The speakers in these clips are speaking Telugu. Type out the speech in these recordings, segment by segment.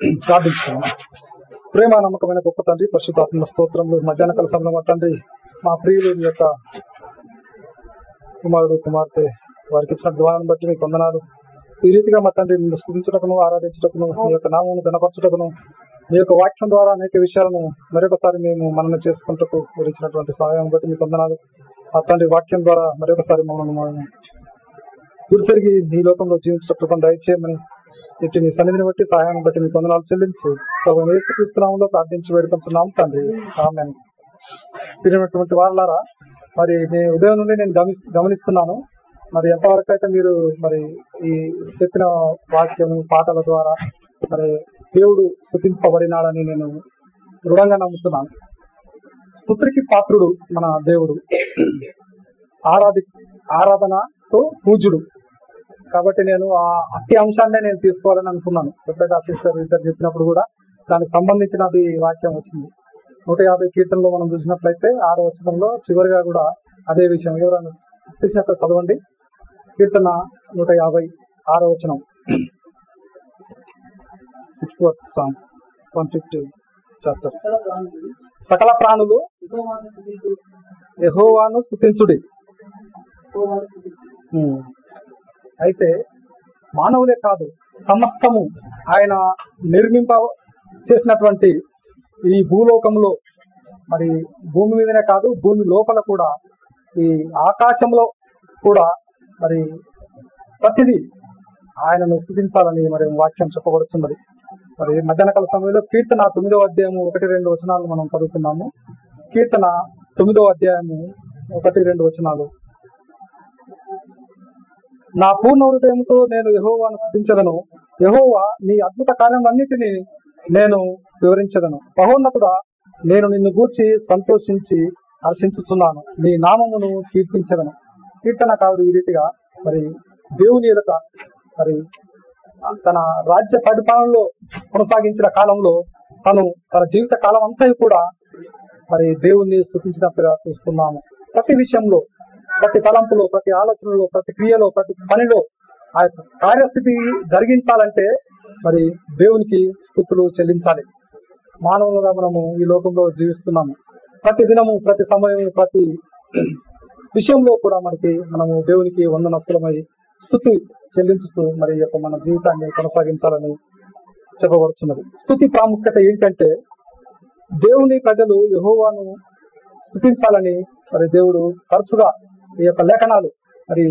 ప్రార్థించుకున్నాం ప్రేమ నమ్మకమైన గొప్ప తండ్రి పరిశుద్ధాత్మ స్తోత్రంలో మధ్యాహ్న కాల సమయంలో మా తండ్రి మా ప్రియులు మీ యొక్క కుమారుడు కుమార్తె వారికి ఇచ్చిన ద్వారాన్ని బట్టి మీకు వందనాలు. ఈ రీతిగా మా తండ్రి నిన్ను స్థుతించటకును ఆరాధించటకును మీ యొక్క నామను గణపరచటకును మీ యొక్క వాక్యం ద్వారా అనేక విషయాలను మరొకసారి మేము మనన చేసుకుంటూ గురించినటువంటి సహాయం బట్టి మీకు వందనాలు. ఆ తండ్రి వాక్యం ద్వారా మరొకసారి మమ్మల్ని మనం గుర్తిరిగి ఈ లోకంలో జీవించటప్పుడు దయచేయమని ఇటు మీ సన్నిధిని బట్టి సహాయాన్ని బట్టి మీ వందనాలు చెల్లించి ప్రభు ప్రార్థించి వేడుకొంచున్నాం తండ్రి. ఆమె తిరిగినటువంటి వాళ్ళారా మరి నేను ఉదయం నుండి నేను గమనిస్తున్నాను. మరి ఎంతవరకు అయితే మీరు మరి ఈ చెప్పిన వాక్యం పాటల ద్వారా మరి దేవుడు స్థుతింపబడినాడని నేను దృఢంగా నమ్ముతున్నాను. స్థుతికి పాత్రుడు మన దేవుడు. ఆరాధి ఆరాధనతో పూజుడు కాబట్టి నేను ఆ అట్టి అంశాన్నే నేను తీసుకోవాలని అనుకున్నాను. ఎప్పుడైతే ఆ సిస్టర్ ఇద్దరు చెప్పినప్పుడు కూడా దానికి సంబంధించినది వాక్యం వచ్చింది. నూట యాభై కీర్తనలో మనం చూసినట్లయితే ఆరో వచనంలో చివరిగా కూడా అదే విషయం ఎవరైనా తీసినట్లు చదవండి. కీర్తన నూట యాభై ఆరో వచనం. Sixth verse song one fifty chapter సకల ప్రాణులు యెహోవాను స్థుతించుడి. అయితే మానవులే కాదు సమస్తము ఆయన నిర్మింప చేసినటువంటి ఈ భూలోకంలో మరి భూమి మీదనే కాదు భూమి లోపల కూడా ఈ ఆకాశంలో కూడా మరి ప్రతిదీ ఆయనను స్థుతించాలని మరి వాక్యం చెప్పబడుతున్నది మరి మధ్యాహ్న కాల సమయంలో కీర్తన తొమ్మిదో అధ్యాయము ఒకటి రెండు వచనాలు మనం చదువుతున్నాము. కీర్తన తొమ్మిదో అధ్యాయము ఒకటి రెండు వచనాలు. నా పూర్ణ హృదయంతో నేను యహోవాను స్థుతించదను యహోవా నీ అద్భుత కార్యములన్నిటినీ నేను వివరించదను. మహోన్నతుడా నేను నిన్ను గూర్చి సంతోషించి హర్షించుతున్నాను నీ నామమును కీర్తించదను. కీర్తనకారుడు ఈ రీతిగా మరి దేవుని ఎదుట మరి తన రాజ్య పరిపాలనలో కొనసాగించిన కాలంలో తను తన జీవిత కాలం అంతా కూడా మరి దేవుణ్ణి స్థుతించినట్టుగా చూస్తున్నాము. ప్రతి విషయంలో ప్రతి తలంపులో ప్రతి ఆలోచనలో ప్రతి క్రియలో ప్రతి పనిలో ఆ యొక్క కార్యస్థితి జరిగించాలంటే మరి దేవునికి స్థుతులు చెల్లించాలి. మానవులుగా మనము ఈ లోకంలో జీవిస్తున్నాము. ప్రతి దినము ప్రతి సమయం ప్రతి విషయంలో కూడా మనకి మనము దేవునికి వందనస్తులమై స్థుతి చెల్లించుచు మరి యొక్క మన జీవితాన్ని కొనసాగించాలని చెప్పబడుతున్నది స్థుతి ప్రాముఖ్యత ఏంటంటే దేవుని ప్రజలు యహోవాను స్థుతించాలని మరి దేవుడు తరచుగా ఈ యొక్క లేఖనాలు. మరి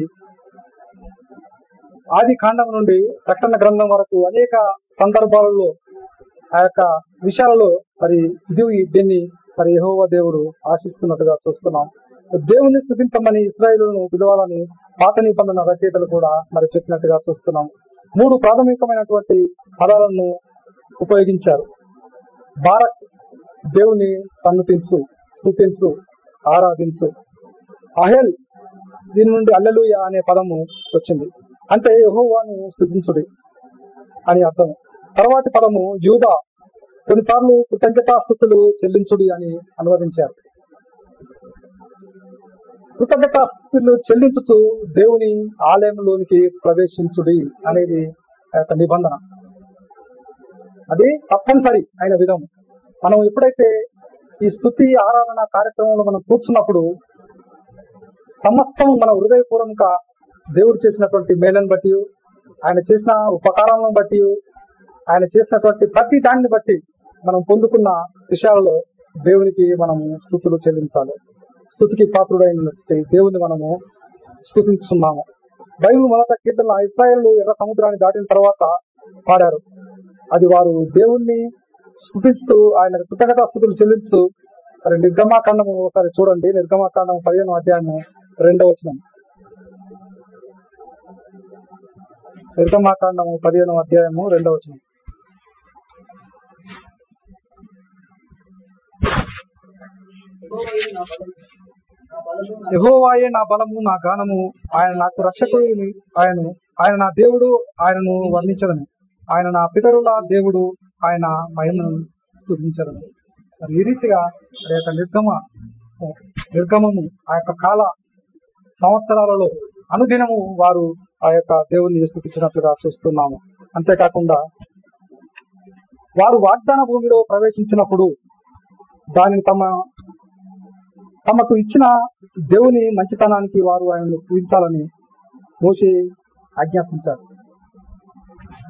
ఆది కాండం నుండి ప్రకటన గ్రంథం వరకు అనేక సందర్భాలలో ఆ యొక్క విషయాలలో మరి ఇది దీన్ని మరి యెహోవా దేవుడు ఆశిస్తున్నట్టుగా చూస్తున్నాం. దేవుని స్థుతించమని ఇస్రాయేలును పిలవాలని పాత నిబంధన రచయితలు కూడా మరి చెప్పినట్టుగా చూస్తున్నాం. మూడు ప్రాథమికమైనటువంటి పదాలను ఉపయోగించారు. భారత్ దేవుని సన్నతించు స్థుతించు ఆరాధించు. అహెల్ దీని నుండి అల్లెలుయ అనే పదము వచ్చింది. అంటే యహోవాను స్థుతించుడి అని అర్థం. తర్వాతి పదము యూదా. కొన్నిసార్లు కృతజ్ఞతాస్థుతులు చెల్లించుడి అని అనువదించారు. కృతజ్ఞతాస్థుతులు చెల్లించుచు దేవుని ఆలయంలోనికి ప్రవేశించుడి అనేది ఆ యొక్క నిబంధన. అది తప్పనిసరి అయిన విధం మనం ఎప్పుడైతే ఈ స్థుతి ఆరాధన కార్యక్రమంలో మనం కూర్చున్నప్పుడు సమస్తం మన హృదయపూర్వక దేవుడు చేసినటువంటి మేలను బట్టి ఆయన చేసిన ఉపకారాలను బట్టి ఆయన చేసినటువంటి ప్రతి దాన్ని బట్టి మనం పొందుకున్న విషయాలలో దేవునికి మనము స్థుతులు చెల్లించాలి. స్థుతికి పాత్రుడైనటువంటి దేవుని మనము స్థుతించున్నాము. బైబిల్ మొదట కీర్తన ఇస్రాయల్ ఎర్ర సముద్రాన్ని దాటిన తర్వాత పాడారు. అది వారు దేవుణ్ణి స్థుతిస్తూ ఆయన కృతజ్ఞత స్థుతులు చెల్లించు మరి నిర్గమాకాండం ఒకసారి చూడండి. నిర్గమాకాండం పదిహేను అధ్యాయము రెండో వచనం. నిర్గమాకాండము పదిహేను అధ్యాయము రెండో వచనం. నా బలము, నా యహోవాయే నా బలము నా గానము. ఆయన నాకు రక్షకుడు ఆయన ఆయన నా దేవుడు ఆయనను వర్ణించదని. ఆయన నా పితరుల దేవుడు ఆయన మహిమను స్థుతించదని. మరి ఈ రీతిగా ఆ యొక్క నిర్గమ నిర్గమము ఆ యొక్క కాల సంవత్సరాలలో అనుదినము వారు ఆ యొక్క దేవుని స్థుతించినట్లుగా చూస్తున్నాము. అంతేకాకుండా వారు వాగ్దాన భూమిలో ప్రవేశించినప్పుడు దానిని తమ తమకు ఇచ్చిన దేవుని మంచితనానికి వారు ఆయనను స్థుతించాలని మోషే ఆజ్ఞాపించారు.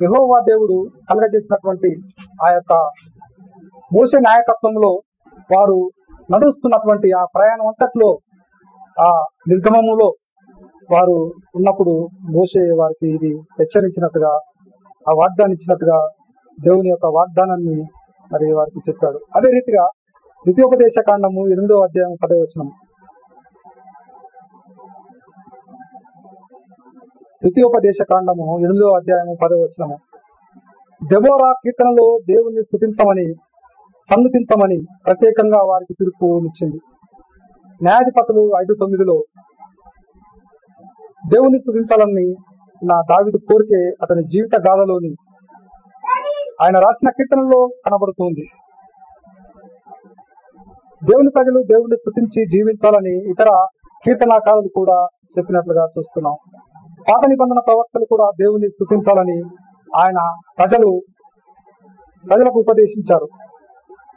యహోవా దేవుడు కలగజేసినటువంటి ఆ యొక్క మోసే నాయకత్వంలో వారు నడుస్తున్నటువంటి ఆ ప్రయాణం అంతట్లో ఆ నిర్గమములో వారు ఉన్నప్పుడు మోసే వారికి ఇది హెచ్చరించినట్టుగా ఆ వాగ్దానం ఇచ్చినట్టుగా దేవుని యొక్క వాగ్దానాన్ని మరి వారికి చెప్పాడు. అదే రీతిగా ద్వితీయోపదేశ కాండము ఎనిమిదో అధ్యాయం పదవచనం ద్వితీయోపదేశ కాండము ఎనిమిదో అధ్యాయము పదవచనము దెబోరా కీర్తనలో దేవుణ్ణి స్థుతించమని సన్నుతించమని ప్రత్యేకంగా వారికి తీర్పునిచ్చింది న్యాయాధిపతులు ఐదు తొమ్మిదిలో దేవుని స్థుతించాలని నా దావిదు కోరికే అతని జీవిత గాథలోని ఆయన రాసిన కీర్తనలో కనబడుతుంది. దేవుని ప్రజలు దేవుని స్థుతించి జీవించాలని ఇతర కీర్తనాకారులు కూడా చెప్పినట్లుగా చూస్తున్నాం. పాత నిబంధన ప్రవక్తలు కూడా దేవుని స్థుతించాలని ఆయన ప్రజలు ప్రజలకు ఉపదేశించారు.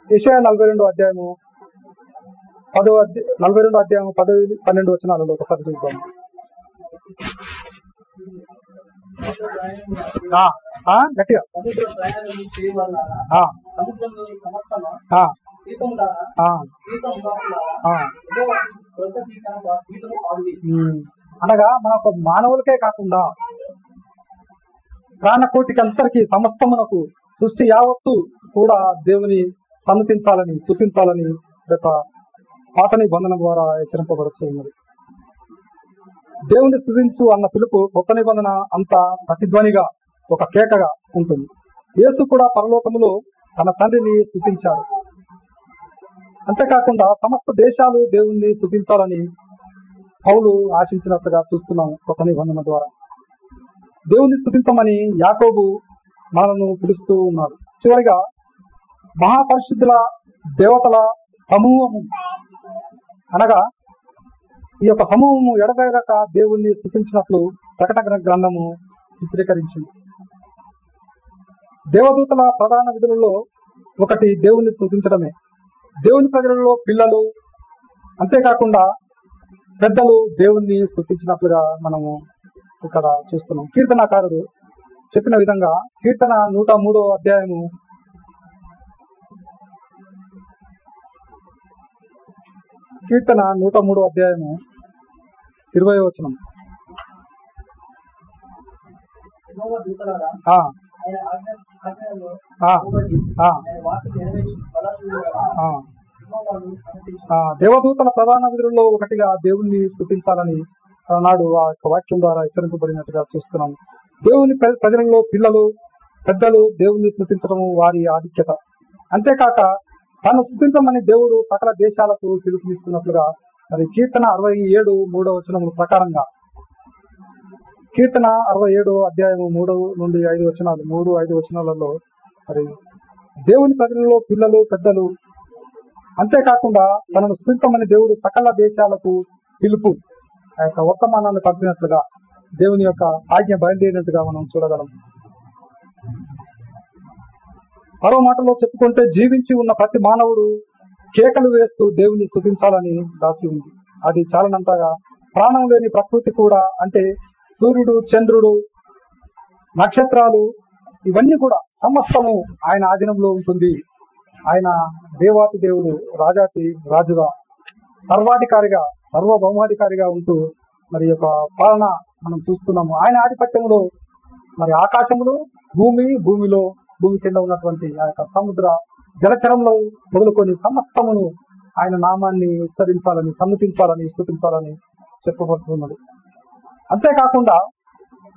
విషయ నలభై రెండు అధ్యాయము పదో అధ్యాయ నలభై రెండు అధ్యాయం పదో పన్నెండు వచనాలలో ఒకసారి చూద్దాం. ఆ, ఆ, గట్టిగా. ఆ, ఆ, అనగా మన మానవులకే కాకుండా ప్రాణకోటికి అంతరికి సమస్తమునకు సృష్టి యావత్తు కూడా దేవుని సన్నతించాలని స్థుతించాలని ఒక యొక్క పాత నిబంధన ద్వారా హెచ్చరింపబడుతూ ఉన్నది దేవుని స్థుతించు అన్న పిలుపు కొత్త నిబంధన అంత ప్రతిధ్వనిగా ఒక కేకగా ఉంటుంది. యేసు కూడా పరలోకములో తన తండ్రిని స్థుతించాడు. అంతేకాకుండా సమస్త దేశాలు దేవుణ్ణి స్థుతించాలని పౌలు ఆశించినట్లుగా చూస్తున్నాం కొత్త నిబంధన ద్వారా. దేవుణ్ణి స్థుతించమని యాకోబు మనను పిలుస్తూ ఉన్నాడు. చివరిగా మహాపరిశుద్ధుల దేవతల సమూహము. అనగా ఈ యొక్క సమూహము ఎడతెగక దేవుణ్ణి స్థుతించినట్లు ప్రకటన గ్రంథము చిత్రీకరించింది. దేవదూతల ప్రధాన విధులలో ఒకటి దేవుణ్ణి స్థుతించడమే. దేవుని ప్రజలలో పిల్లలు అంతేకాకుండా పెద్దలు దేవుణ్ణి స్థుతించినట్లుగా మనము ఇక్కడ చూస్తున్నాం. కీర్తనాకారుడు చెప్పిన విధంగా కీర్తన నూట మూడో అధ్యాయము కీర్తన నూట మూడో అధ్యాయము ఇరవై వచనం. ఆ, ఆ, దేవదూతల ప్రధాన విధుల్లో ఒకటిగా దేవుణ్ణి స్థుతించాలని నాడు ఆ యొక్క వాక్యం ద్వారా హెచ్చరింపబడినట్టుగా చూస్తున్నాం. దేవుని ప్ర- ప్రజలలో పిల్లలు పెద్దలు దేవుణ్ణి స్థుతించడం వారి ఆధిక్యత. అంతేకాక తను స్థుతించమని దేవుడు సకల దేశాలకు పిలుపునిస్తున్నట్లుగా మరి కీర్తన అరవై ఏడు మూడవ వచనముల ప్రకారంగా. కీర్తన అరవై ఏడు అధ్యాయము మూడు నుండి ఐదు వచనాలు మూడు ఐదు వచనాలలో మరి దేవుని ప్రజలలో పిల్లలు పెద్దలు అంతేకాకుండా తనను స్థుతించమని దేవుడు సకల దేశాలకు పిలుపు ఆ యొక్క వర్తమానాన్ని పంపినట్లుగా దేవుని యొక్క ఆజ్ఞ బయలుదేరినట్టుగా మనం చూడగలం. మరో మాటలో చెప్పుకుంటే జీవించి ఉన్న ప్రతి మానవుడు కేకలు వేస్తూ దేవుని స్థుతించాలని రాసి ఉంది. అది చాలనంతగా ప్రాణం లేని ప్రకృతి కూడా అంటే సూర్యుడు చంద్రుడు నక్షత్రాలు ఇవన్నీ కూడా సమస్తము ఆయన ఆధీనంలో ఉంటుంది. ఆయన దేవాతి దేవుడు రాజాతి రాజుగా సర్వాధికారిగా సర్వభౌమాధికారిగా ఉంటూ మరి యొక్క పాలన మనం చూస్తున్నాము. ఆయన ఆధిపత్యంలో మరి ఆకాశములు భూమి భూమిలో భూమి కింద ఉన్నటువంటి ఆ యొక్క సముద్ర జలచరంలో మొదలుకొని సమస్తమును ఆయన నామాన్ని ఉచ్చరించాలని సమ్మతించాలని స్థుతించాలని చెప్పబడుతున్నది. అంతేకాకుండా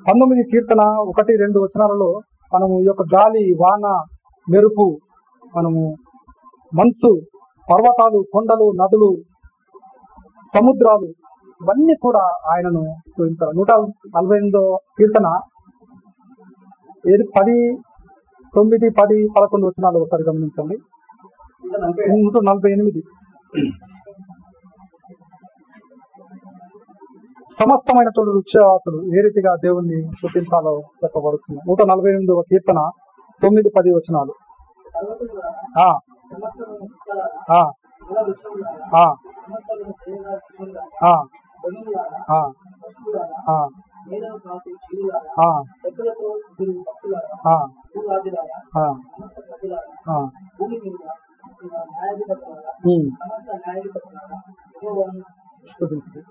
పంతొమ్మిది కీర్తన ఒకటి రెండు వచనాలలో మనము ఈ యొక్క గాలి వాన మెరుపు మనము మంచు పర్వతాలు కొండలు నదులు సముద్రాలు ఇవన్నీ కూడా ఆయనను స్థుతించాలి. నూట నలభై ఎనిమిదో కీర్తన ఏది? పది తొమ్మిది పది పదకొండు వచనాలు ఒకసారి గమనించండి. ఇంకా నలభై నూట నలభై ఎనిమిది. సమస్తమైనటువంటి వృక్షాతులు ఏ రీతిగా దేవుణ్ణి చూపించాలో చెప్పబడుతుంది. నూట నలభై ఎనిమిదవ కీర్తన తొమ్మిది పది వచనాలు. ఆ,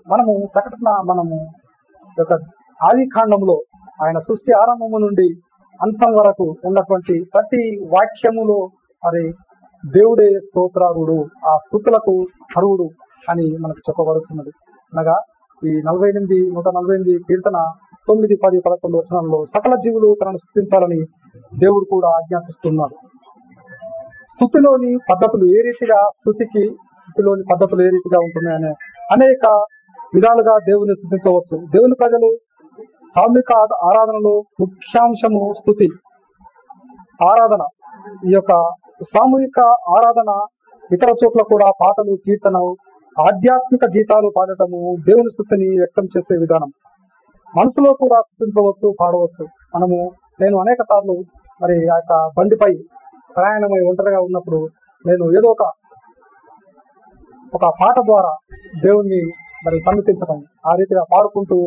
మనము ప్రకటన మనము యొక్క ఆది కాండంలో ఆయన సృష్టి ఆరంభము నుండి అంతం వరకు ఉన్నటువంటి ప్రతి వాక్యములో మరి దేవుడే స్తోత్రారుడు ఆ స్థుతులకు అరువుడు అని మనకు చెప్పబడుతున్నది అనగా ఈ నలభై ఎనిమిది నూట నలభై ఎనిమిది కీర్తన తొమ్మిది పది పదకొండు వచనంలో సకల జీవులు తనను స్థుతించాలని దేవుడు కూడా ఆజ్ఞాపిస్తున్నాడు స్థుతిలోని పద్ధతులు ఏ రీతిగా స్థుతికి స్థుతిలోని పద్ధతులు ఏ రీతిగా ఉంటున్నాయనే అనేక విధాలుగా దేవుని స్థుతించవచ్చు. దేవుని ప్రజలు సామూహిక ఆరాధనలో ముఖ్యాంశము స్థుతి ఆరాధన. ఈ యొక్క సామూహిక ఆరాధన ఇతర చోట్ల కూడా పాటలు కీర్తన ఆధ్యాత్మిక గీతాలు పాడటము దేవుని స్థుతిని వ్యక్తం చేసే విధానం. మనసులో కూడా స్థుతించవచ్చు పాడవచ్చు. మనము నేను అనేక సార్లు మరి ఆ యొక్క బండిపై ప్రయాణమై ఒంటరిగా ఉన్నప్పుడు నేను ఏదో ఒక ఒక పాట ద్వారా దేవుణ్ణి మరి సన్నిధించడం ఆ రీతిగా పాడుకుంటూ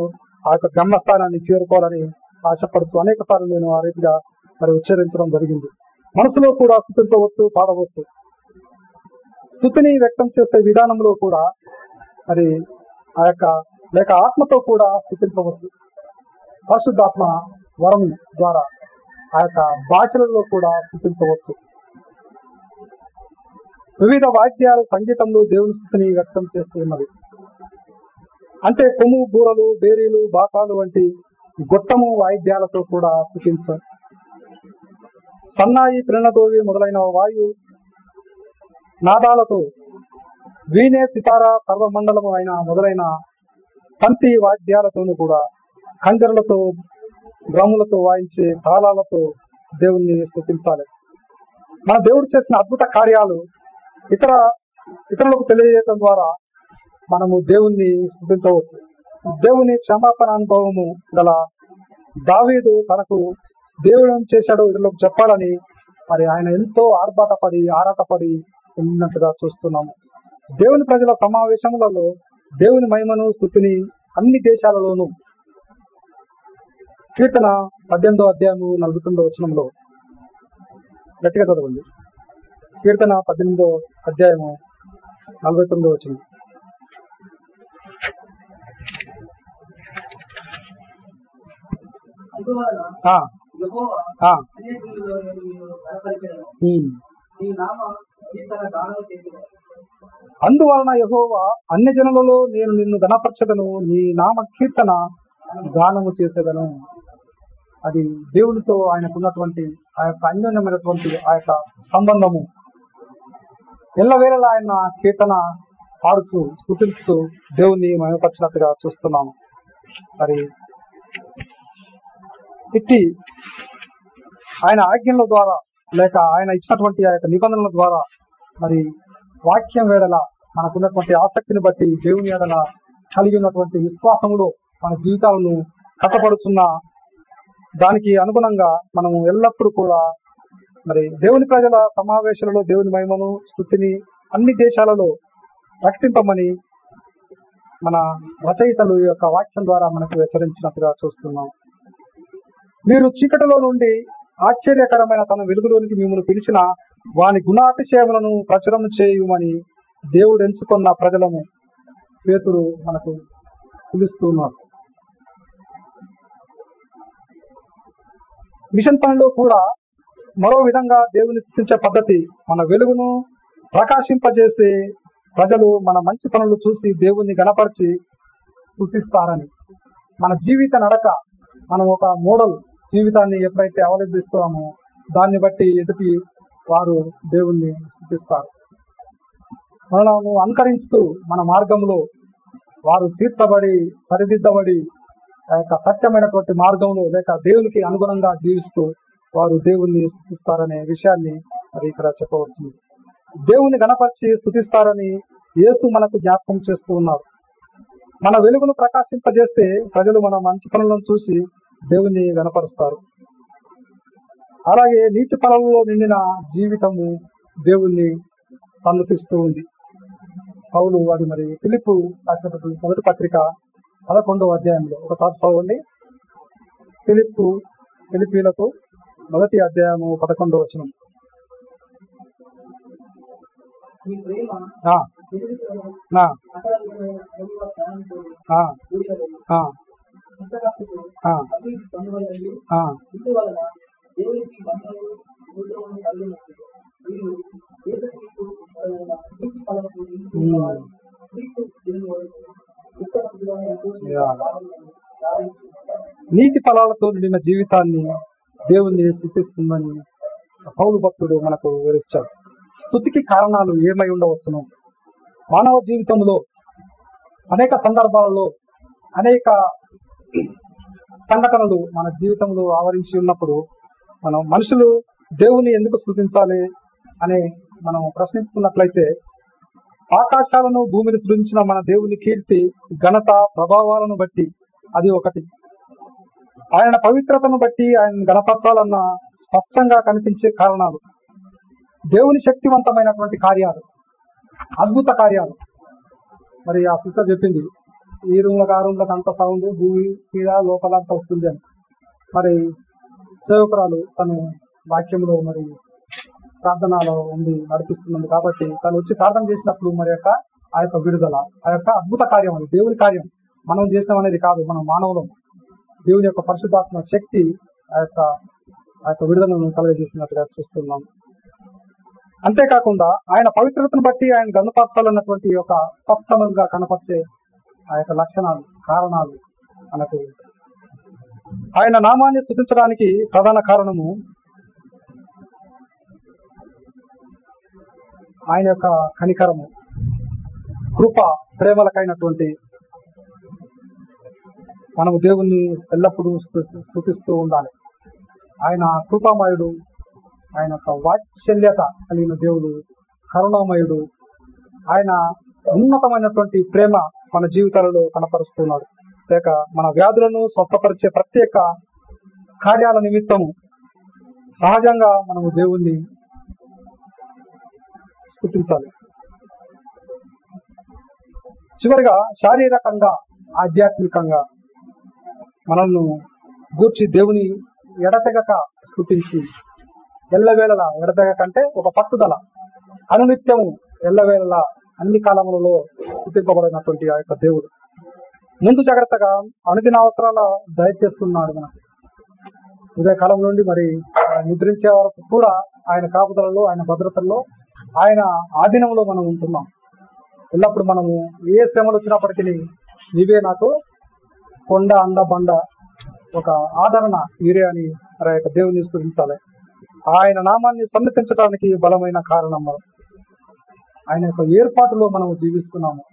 ఆ యొక్క గమ్యస్థానాన్ని చేరుకోవాలని ఆశపడుతూ అనేక సార్లు నేను ఆ రీతిగా మరి ఉచ్చరించడం జరిగింది. మనసులో కూడా స్థుతించవచ్చు పాడవచ్చు. స్థుతిని వ్యక్తం చేసే విధానంలో కూడా మరి ఆ యొక్క లేక ఆత్మతో కూడా స్థుతించవచ్చు. పరిశుద్ధాత్మ వరం ద్వారా ఆ యొక్క భాషలలో కూడా స్థుతించవచ్చు. వివిధ వాద్యాలు సంగీతంలో దేవుని స్థితిని వ్యక్తం చేస్తూ ఉన్నది. అంటే కొమ్ము బూరలు బేరీలు బాకాలు వంటి గొట్టము వాయిద్యాలతో కూడా స్థుతించ సన్నాయి ప్రణదోవి మొదలైన వాయు నాదాలతో వీణే సితార సర్వమండలము అయిన మొదలైన తంతి వాద్యాలతోనూ కూడా కంజరలతో డ్రమ్ములతో వాయించే తాళాలతో దేవుణ్ణి స్థుతించాలి మన దేవుడు చేసిన అద్భుత కార్యాలు ఇతర ఇతరులకు తెలియజేయటం ద్వారా మనము దేవుణ్ణి స్థుతించవచ్చు దేవుని క్షమాపణ అనుభవము గల దావీదు తనకు దేవుడు ఏం చేశాడో ఇతరులకు చెప్పాలని మరి ఆయన ఎంతో ఆర్భాటపడి ఆరాటపడి ఉన్నట్టుగా చూస్తున్నాము. దేవుని ప్రజల సమావేశములలో దేవుని మహిమను స్థుతిని అన్ని దేశాలలోనూ కీర్తన పద్దెనిమిదో అధ్యాయము నలభై తొమ్మిదో వచనంలో గట్టిగా చదవండి. కీర్తన పద్దెనిమిదో అధ్యాయము నలభై తొమ్మిదో వచనం. ఆ, అందువలన యహోవా అన్ని జనులలో నేను నిన్ను గణపరచదను నీ నామ కీర్తన గానము చేసేదను. అది దేవునితో ఆయనకున్నటువంటి ఆ యొక్క అన్యోన్యమైనటువంటి ఆ యొక్క సంబంధము. ఎల్లవేళలా ఆయన కీర్తన పాడుచు స్థుతించు దేవుని మయపరిచినట్టుగా చూస్తున్నాము. మరి ఇట్టి ఆయన ఆజ్ఞల ద్వారా లేక ఆయన ఇచ్చినటువంటి ఆ యొక్క నిబంధనల ద్వారా మరి వాక్యం వేడల మనకున్నటువంటి ఆసక్తిని బట్టి దేవుని ఎడల కలిగి ఉన్నటువంటి విశ్వాసములో మన జీవితాలను కట్టపడుచున్న దానికి అనుగుణంగా మనము ఎల్లప్పుడూ కూడా మరి దేవుని ప్రజల సమావేశాలలో దేవుని మహిమను స్థుతిని అన్ని దేశాలలో ప్రకటింపమని మన రచయితలు ఈ యొక్క వాక్యం ద్వారా మనకు హెచ్చరించినట్టుగా చూస్తున్నాం. మీరు చీకటిలో నుండి ఆశ్చర్యకరమైన తన వెలుగులోనికి మిమ్మల్ని పిలిచిన వాని గుణాతిశయములను ప్రచురం చేయుమని దేవుడు ఎంచుకున్న ప్రజలను పేతురు మనకు పిలుస్తున్నాడు. మిషన్ పనిలో కూడా మరో విధంగా దేవుని స్థితించే పద్ధతి మన వెలుగును ప్రకాశింపజేసే ప్రజలు మన మంచి పనులు చూసి దేవుణ్ణి గణపరిచి గుర్తిస్తారని మన జీవిత నడక మనం ఒక మోడల్ జీవితాన్ని ఎప్పుడైతే అవలంబిస్తామో దాన్ని బట్టి ఎదుటి వారు దేవుణ్ణి స్థుతిస్తారు. మనలను అనుకరిస్తూ మన మార్గంలో వారు తీర్చబడి సరిదిద్దబడి ఆ యొక్క సత్యమైనటువంటి మార్గంలో లేక దేవునికి అనుగుణంగా జీవిస్తూ వారు దేవుణ్ణి స్థుతిస్తారనే విషయాన్ని మరి ఇక్కడ చెప్పవచ్చు. దేవుని గణపరిచి స్థుతిస్తారని యేసు మనకు జ్ఞాపకం చేస్తూ ఉన్నారు. మన వెలుగును ప్రకాశింపజేస్తే ప్రజలు మన మంచి పనులను చూసి దేవుణ్ణి గణపరుస్తారు అలాగే నీటి ఫలంలో నిండిన జీవితము దేవుణ్ణి సన్నతిస్తూ ఉంది. పౌలు అది మరి పిలుపు రాసినటువంటి మొదటి పత్రిక పదకొండవ అధ్యాయంలో ఒకసారి చదవండి. పిలుపు పిలిపీలకు మొదటి అధ్యాయము పదకొండవ ప్రేమ ఆ, దేవునికి వీరు నీతి. క్రీస్తు. నీతి ఫలాలతో నిండిన జీవితాన్ని దేవుణ్ణి స్థుతిస్తుందని పౌలు భక్తుడు మనకు వివరించాడు స్థుతికి కారణాలు ఏమై ఉండవచ్చును మానవ జీవితంలో అనేక సందర్భాలలో అనేక సంఘటనలు మన జీవితంలో ఆవరించి ఉన్నప్పుడు మనం మనుషులు దేవుని ఎందుకు స్థుతించాలి అని మనం ప్రశ్నించుకున్నట్లయితే ఆకాశాలను భూమిని సృజించిన మన దేవుని కీర్తి ఘనత ప్రభావాలను బట్టి అది ఒకటి. ఆయన పవిత్రతను బట్టి ఆయన గణపరచాలన్న స్పష్టంగా కనిపించే కారణాలు. దేవుని శక్తివంతమైనటువంటి కార్యాలు అద్భుత కార్యాలు. మరి ఆ సిస్టర్ చెప్పింది ఈ రూమ్లకు ఆ రూమ్లకు అంత సౌండ్ భూమి మీద లోపల అంత వస్తుంది అని. మరి సేవకురాలు తను వాక్యంలో మరి ప్రార్థనలో ఉండి నడిపిస్తున్నది కాబట్టి తను వచ్చి ప్రార్థన చేసినప్పుడు మరి యొక్క ఆ యొక్క విడుదల ఆ యొక్క అద్భుత కార్యం అది దేవుని కార్యం. మనం చేసినాం అనేది కాదు మనం మానవులం. దేవుని యొక్క పరిశుద్ధాత్మ శక్తి ఆ యొక్క ఆ యొక్క విడుదలను కలుగజేసినట్టుగా చూస్తున్నాం. అంతేకాకుండా ఆయన పవిత్రతను బట్టి ఆయన గనుపరచాలన్నటువంటి ఒక స్పష్టంగా కనపరిచే ఆ యొక్క లక్షణాలు కారణాలు మనకు ఆయన నామాన్ని స్థుతించడానికి ప్రధాన కారణము ఆయన యొక్క కనికరము కృప ప్రేమలకైనటువంటి మనము దేవుణ్ణి ఎల్లప్పుడూ స్తు- ఉండాలి. ఆయన కృపామయుడు ఆయన యొక్క వాత్సల్యత కలిగిన దేవుడు కరుణామయుడు ఆయన ఉన్నతమైనటువంటి ప్రేమ మన జీవితాలలో కనపరుస్తున్నాడు. లేక మన వ్యాధులను స్వస్థపరిచే ప్రత్యేక కార్యాల నిమిత్తము సహజంగా మనము దేవుణ్ణి స్థుతించాలి చివరిగా శారీరకంగా ఆధ్యాత్మికంగా మనల్ని గూర్చి దేవుని ఎడతెగక స్థుతించి ఎల్లవేళలా ఎడతెగక అంటే ఒక పట్టుదల అనునిత్యము ఎల్లవేళలా అన్ని కాలములలో స్థుతింపబడినటువంటి ఆ యొక్క దేవుడు. ముందు జాగ్రత్తగా అనుదిన అవసరాల దయచేస్తున్నాడు మనకు. ఉదయకాలం నుండి మరి నిద్రించే వరకు కూడా ఆయన కాపుదలలో ఆయన భద్రతల్లో ఆయన ఆధీనంలో మనం ఉంటున్నాం. ఎల్లప్పుడు మనము ఏ శ్రమలు వచ్చినప్పటికీ నీవే నాకు కొండ అండ బండ ఒక ఆదరణ మీరే అని మరి యొక్క దేవుని స్థుతించాలి. ఆయన నామాన్ని సన్నతించడానికి బలమైన కారణం మనం. ఆయన యొక్క ఏర్పాటులో మనం జీవిస్తున్నాము.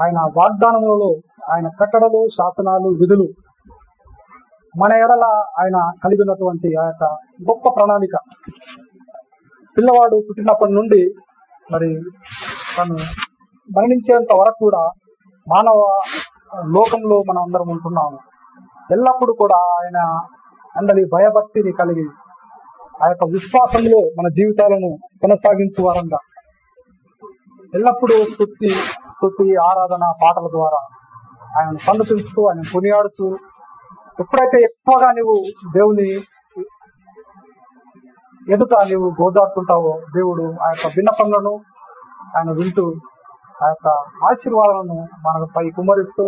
ఆయన వాగ్దానములలో ఆయన కట్టడలు శాసనాలు విధులు మన ఎడల ఆయన కలిగి ఉన్నటువంటి ఆ యొక్క గొప్ప ప్రణాళిక. పిల్లవాడు పుట్టినప్పటి నుండి మరి తను మరణించేంత వరకు కూడా మానవ లోకంలో మనం అందరం ఉంటున్నాము. ఎల్లప్పుడూ కూడా ఆయన అందరి భయభక్తిని కలిగి ఆ యొక్క విశ్వాసంలో మన జీవితాలను కొనసాగించు వారంగా. ఎల్లప్పుడూ స్థుతి స్థుతి ఆరాధన పాటల ద్వారా ఆయన సన్నతిస్తూ ఆయన కొనియాడుతూ ఎప్పుడైతే ఎక్కువగా నువ్వు దేవుని ఎదుట నీవు గోజాడుతుంటావో దేవుడు ఆ యొక్క విన్నపంలను ఆయన వింటూ ఆ యొక్క ఆశీర్వాదాలను మనపై కుమ్మరిస్తూ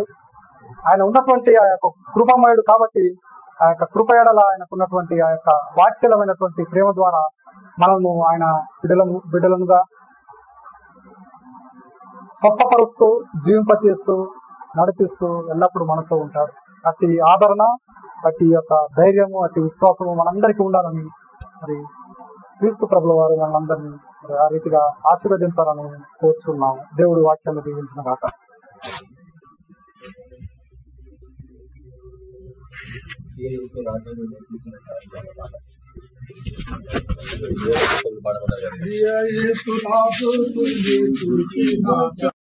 ఆయన ఉన్నటువంటి ఆ యొక్క కృపమయుడు కాబట్టి ఆ యొక్క కృపయడల ఆయనకున్నటువంటి ఆయనకు ఉన్నటువంటి ఆ యొక్క వాత్సల్యమైనటువంటి ప్రేమ ద్వారా మనము ఆయన బిడ్డలను బిడ్డలనుగా స్వస్థపరుస్తూ జీవింపచేస్తూ నడిపిస్తూ ఎల్లప్పుడూ మనతో ఉంటాడు. అట్టి ఆదరణ అట్టి యొక్క ధైర్యము అట్టి విశ్వాసము మనందరికీ ఉండాలని మరి క్రీస్తు ప్రభుల వారు మనందరినీ మరి ఆ రీతిగా ఆశీర్వదించాలని కోరుచున్నాము. దేవుడు వాక్యాన్ని దీవించిన కాక ఏసు రాజ్యం చూసిన పాడమన్నారు కదా